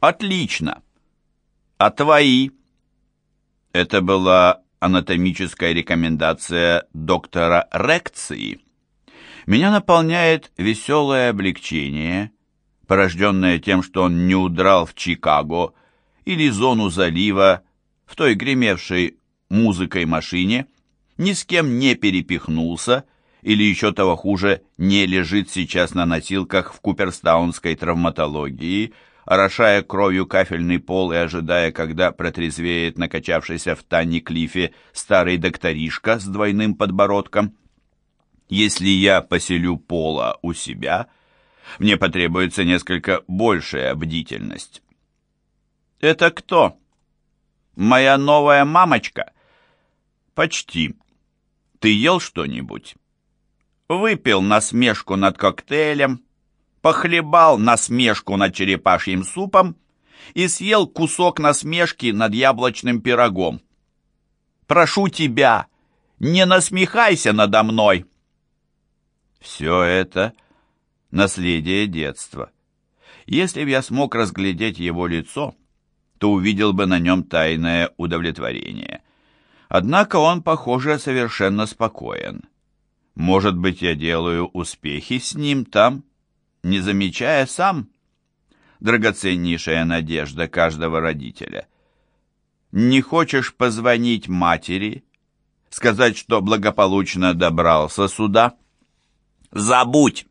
Отлично. А твои? Это была анатомическая рекомендация доктора Рекции. Меня наполняет веселое облегчение, порожденное тем, что он не удрал в Чикаго или зону залива в той гремевшей музыкой машине, ни с кем не перепихнулся или еще того хуже, не лежит сейчас на носилках в Куперстаунской травматологии, орошая кровью кафельный пол и ожидая, когда протрезвеет накачавшийся в Танни Клифе старый докторишка с двойным подбородком. Если я поселю Пола у себя, мне потребуется несколько большая бдительность. «Это кто?» «Моя новая мамочка?» «Почти. Ты ел что-нибудь?» «Выпил насмешку над коктейлем, похлебал насмешку над черепашьим супом и съел кусок насмешки над яблочным пирогом. Прошу тебя, не насмехайся надо мной!» Все это наследие детства. Если б я смог разглядеть его лицо, то увидел бы на нем тайное удовлетворение. Однако он, похоже, совершенно спокоен. Может быть, я делаю успехи с ним там, не замечая сам? Драгоценнейшая надежда каждого родителя. Не хочешь позвонить матери, сказать, что благополучно добрался сюда? Забудь!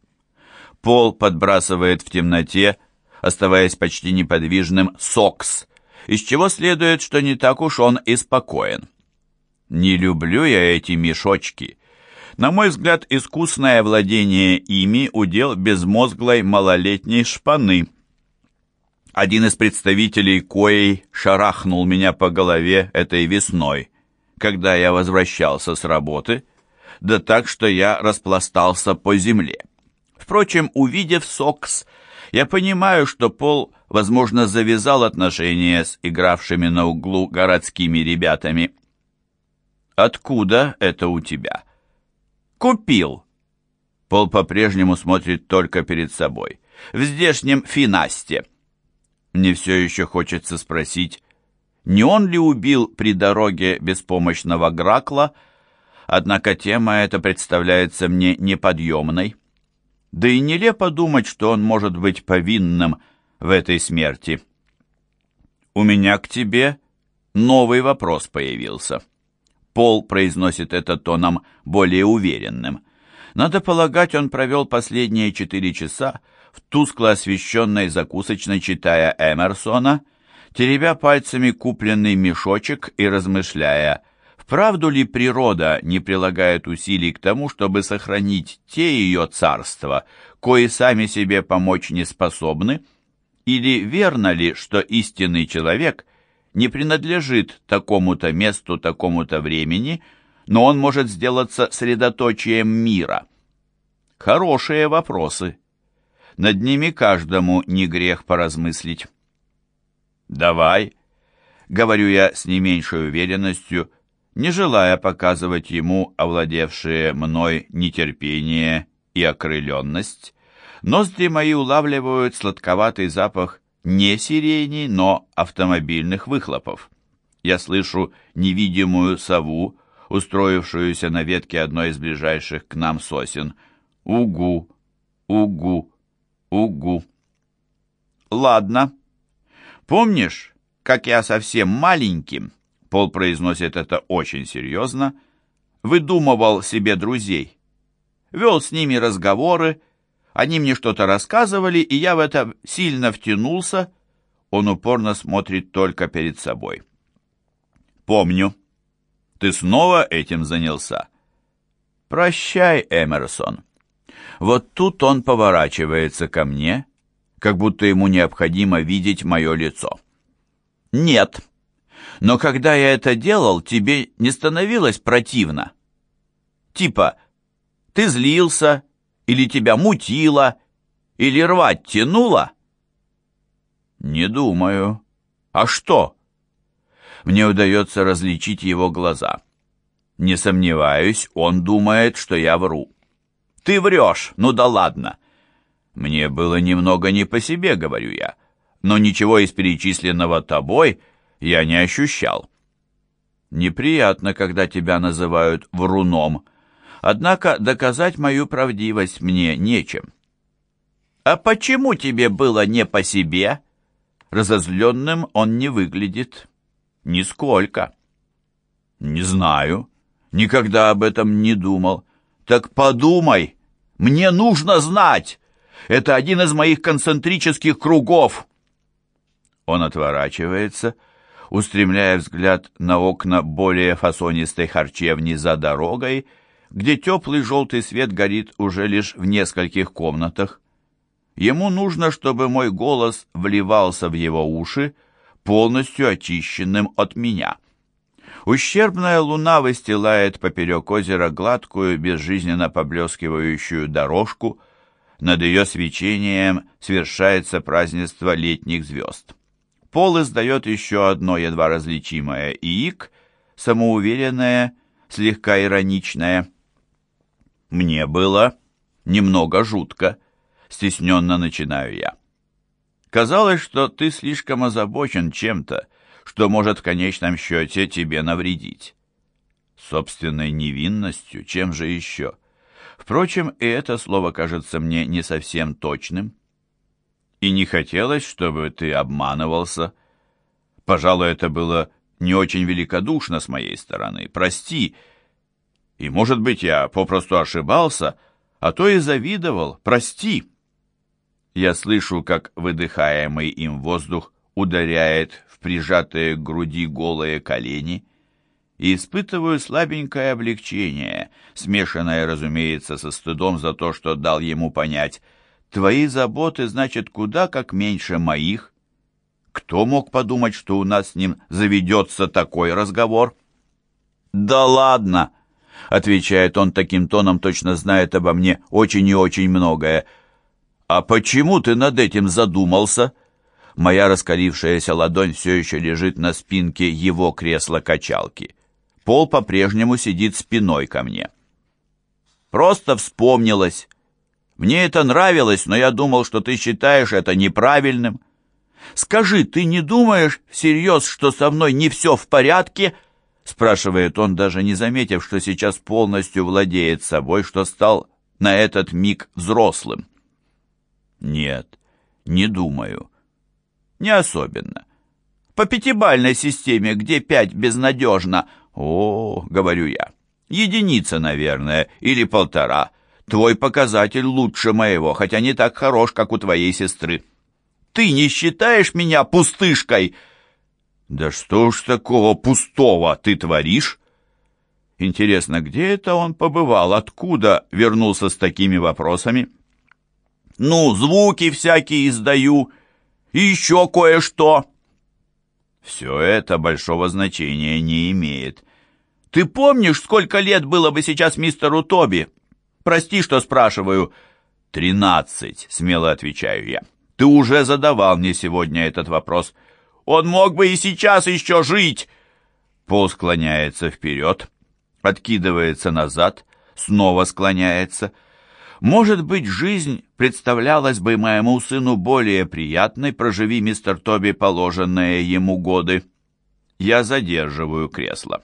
Пол подбрасывает в темноте, оставаясь почти неподвижным, сокс, из чего следует, что не так уж он и спокоен. Не люблю я эти мешочки. На мой взгляд, искусное владение ими удел безмозглой малолетней шпаны. Один из представителей коей шарахнул меня по голове этой весной, когда я возвращался с работы, да так, что я распластался по земле. Впрочем, увидев Сокс, я понимаю, что Пол, возможно, завязал отношения с игравшими на углу городскими ребятами. «Откуда это у тебя?» «Купил». Пол по-прежнему смотрит только перед собой. «В здешнем финасте». Мне все еще хочется спросить, не он ли убил при дороге беспомощного Гракла, однако тема эта представляется мне неподъемной. Да и нелепо думать, что он может быть повинным в этой смерти. «У меня к тебе новый вопрос появился». Пол произносит это тоном более уверенным. Надо полагать, он провел последние четыре часа в тускло освещенной закусочной, читая Эмерсона, теребя пальцами купленный мешочек и размышляя, Вправду ли природа не прилагает усилий к тому, чтобы сохранить те ее царства, кои сами себе помочь не способны? Или верно ли, что истинный человек не принадлежит такому-то месту, такому-то времени, но он может сделаться средоточием мира? Хорошие вопросы. Над ними каждому не грех поразмыслить. «Давай», — говорю я с не меньшей уверенностью, — не желая показывать ему овладевшие мной нетерпение и окрыленность, ноздри мои улавливают сладковатый запах не сирени, но автомобильных выхлопов. Я слышу невидимую сову, устроившуюся на ветке одной из ближайших к нам сосен. Угу, угу, угу. Ладно. Помнишь, как я совсем маленьким Пол произносит это очень серьезно, выдумывал себе друзей. Вел с ними разговоры, они мне что-то рассказывали, и я в это сильно втянулся. Он упорно смотрит только перед собой. «Помню. Ты снова этим занялся?» «Прощай, Эмерсон». Вот тут он поворачивается ко мне, как будто ему необходимо видеть мое лицо. «Нет», но когда я это делал, тебе не становилось противно? Типа, ты злился, или тебя мутило, или рвать тянуло? Не думаю. А что? Мне удается различить его глаза. Не сомневаюсь, он думает, что я вру. Ты врешь, ну да ладно. Мне было немного не по себе, говорю я. но ничего из перечисленного тобой я не ощущал. Неприятно, когда тебя называют вруном, однако доказать мою правдивость мне нечем. А почему тебе было не по себе? Разозленным он не выглядит. Нисколько. Не знаю. Никогда об этом не думал. Так подумай. Мне нужно знать. Это один из моих концентрических кругов. Он отворачивается, устремляя взгляд на окна более фасонистой харчевни за дорогой, где теплый желтый свет горит уже лишь в нескольких комнатах. Ему нужно, чтобы мой голос вливался в его уши, полностью очищенным от меня. Ущербная луна выстилает поперек озера гладкую, безжизненно поблескивающую дорожку. Над ее свечением свершается празднество летних звезд. Пол издает еще одно едва различимое иик, самоуверенное, слегка ироничное. Мне было немного жутко, стесненно начинаю я. Казалось, что ты слишком озабочен чем-то, что может в конечном счете тебе навредить. Собственной невинностью, чем же еще? Впрочем, и это слово кажется мне не совсем точным. И не хотелось, чтобы ты обманывался. Пожалуй, это было не очень великодушно с моей стороны. Прости. И, может быть, я попросту ошибался, а то и завидовал. Прости. Я слышу, как выдыхаемый им воздух ударяет в прижатые к груди голые колени и испытываю слабенькое облегчение, смешанное, разумеется, со стыдом за то, что дал ему понять. Твои заботы, значит, куда как меньше моих. Кто мог подумать, что у нас с ним заведется такой разговор? «Да ладно!» — отвечает он таким тоном, точно знает обо мне очень и очень многое — «А почему ты над этим задумался?» Моя раскалившаяся ладонь все еще лежит на спинке его кресла-качалки. Пол по-прежнему сидит спиной ко мне. «Просто вспомнилось. Мне это нравилось, но я думал, что ты считаешь это неправильным. Скажи, ты не думаешь всерьез, что со мной не все в порядке?» Спрашивает он, даже не заметив, что сейчас полностью владеет собой, что стал на этот миг взрослым. Нет, не думаю. Не особенно. По пятибальной системе, где пять безнадежно. О, говорю я, единица, наверное, или полтора. Твой показатель лучше моего, хотя не так хорош, как у твоей сестры. Ты не считаешь меня пустышкой? Да что ж такого пустого ты творишь? Интересно, где это он побывал, откуда вернулся с такими вопросами? Ну, звуки всякие издаю, и еще кое-что. Все это большого значения не имеет. Ты помнишь, сколько лет было бы сейчас мистеру Тоби? Прости, что спрашиваю. Тринадцать, смело отвечаю я. Ты уже задавал мне сегодня этот вопрос. Он мог бы и сейчас еще жить. Пол склоняется вперед, откидывается назад, снова склоняется — может быть, жизнь представлялась бы моему сыну более приятной, проживи мистер Тоби положенные ему годы. Я задерживаю кресло.